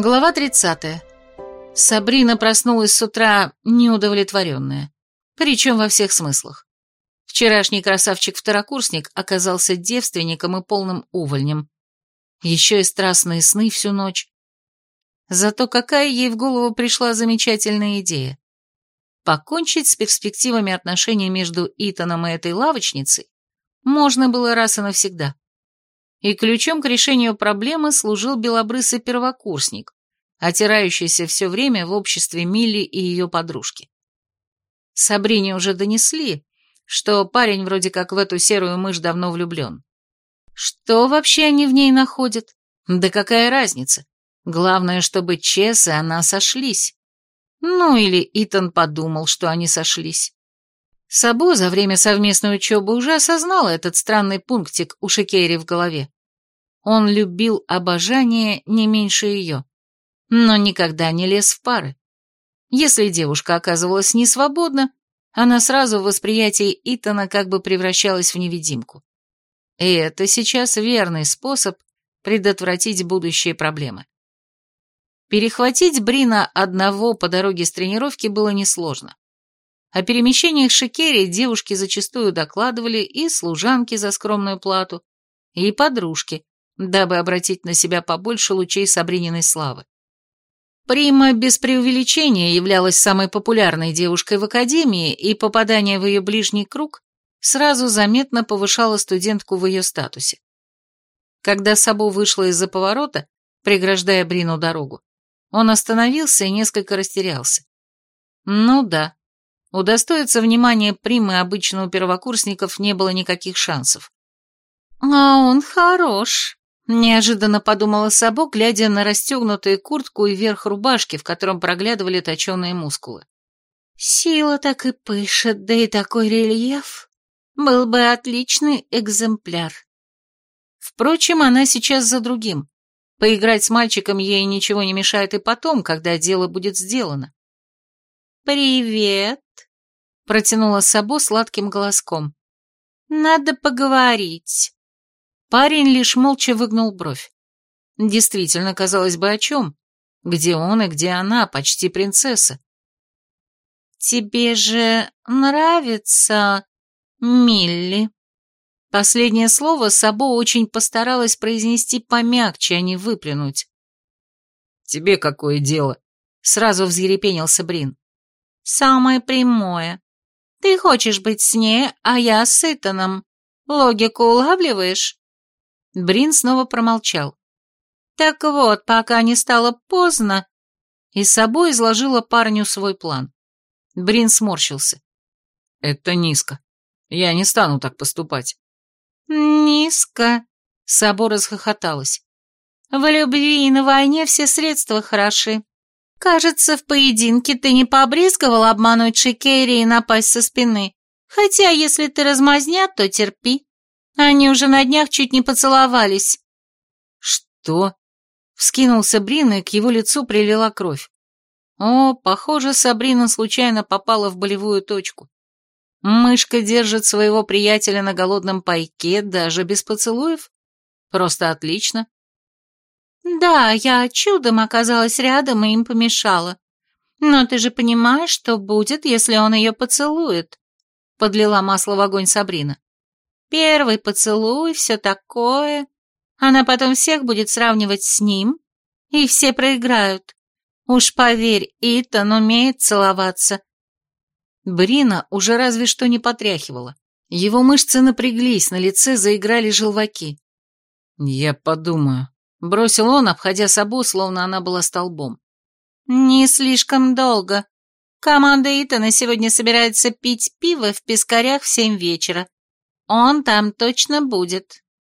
Глава 30. Сабрина проснулась с утра неудовлетворенная. Причем во всех смыслах. Вчерашний красавчик-второкурсник оказался девственником и полным увольнем. Еще и страстные сны всю ночь. Зато какая ей в голову пришла замечательная идея. Покончить с перспективами отношений между Итаном и этой лавочницей можно было раз и навсегда. И ключом к решению проблемы служил белобрысый первокурсник, отирающийся все время в обществе Милли и ее подружки. Сабрине уже донесли, что парень вроде как в эту серую мышь давно влюблен. Что вообще они в ней находят? Да какая разница? Главное, чтобы Чес и она сошлись. Ну или Итан подумал, что они сошлись. Сабо за время совместной учебы уже осознал этот странный пунктик у Шикери в голове. Он любил обожание не меньше ее, но никогда не лез в пары. Если девушка оказывалась несвободна, она сразу в восприятии Итана как бы превращалась в невидимку. И это сейчас верный способ предотвратить будущие проблемы. Перехватить Брина одного по дороге с тренировки было несложно. О перемещениях Шикери девушки зачастую докладывали и служанки за скромную плату, и подружки, дабы обратить на себя побольше лучей Сабрининой славы. Прима без преувеличения являлась самой популярной девушкой в академии, и попадание в ее ближний круг сразу заметно повышало студентку в ее статусе. Когда Сабо вышла из-за поворота, преграждая Брину дорогу, он остановился и несколько растерялся. Ну да, удостоиться внимания примы обычно у первокурсников не было никаких шансов. «А он хорош», — неожиданно подумала Сабо, глядя на расстегнутую куртку и верх рубашки, в котором проглядывали точеные мускулы. «Сила так и пышет, да и такой рельеф. Был бы отличный экземпляр». Впрочем, она сейчас за другим. Поиграть с мальчиком ей ничего не мешает и потом, когда дело будет сделано. «Привет», — протянула Сабо сладким голоском. «Надо поговорить». Парень лишь молча выгнул бровь. Действительно, казалось бы, о чем? Где он и где она, почти принцесса? «Тебе же нравится Милли?» Последнее слово Сабо очень постаралась произнести помягче, а не выплюнуть. «Тебе какое дело?» — сразу взъерепенился Брин. «Самое прямое. Ты хочешь быть с ней, а я с Итаном. Логику улавливаешь?» Брин снова промолчал. «Так вот, пока не стало поздно...» И Сабо изложила парню свой план. Брин сморщился. «Это низко. Я не стану так поступать. «Низко», — Сабо расхохоталась. «В любви и на войне все средства хороши. Кажется, в поединке ты не побрезговал обмануть Шикери и напасть со спины. Хотя, если ты размазня, то терпи. Они уже на днях чуть не поцеловались». «Что?» — вскинулся Брин, и к его лицу прилила кровь. О, похоже, Сабрина случайно попала в болевую точку. Мышка держит своего приятеля на голодном пайке даже без поцелуев? Просто отлично. Да, я чудом оказалась рядом и им помешала. Но ты же понимаешь, что будет, если он ее поцелует. Подлила масло в огонь Сабрина. Первый поцелуй, все такое. Она потом всех будет сравнивать с ним, и все проиграют. Уж поверь, Итан умеет целоваться, Брина уже разве что не потряхивала. Его мышцы напряглись, на лице заиграли желваки. «Я подумаю», — бросил он, обходя Сабу, словно она была столбом. «Не слишком долго. Команда Итана сегодня собирается пить пиво в Пескарях в семь вечера. Он там точно будет».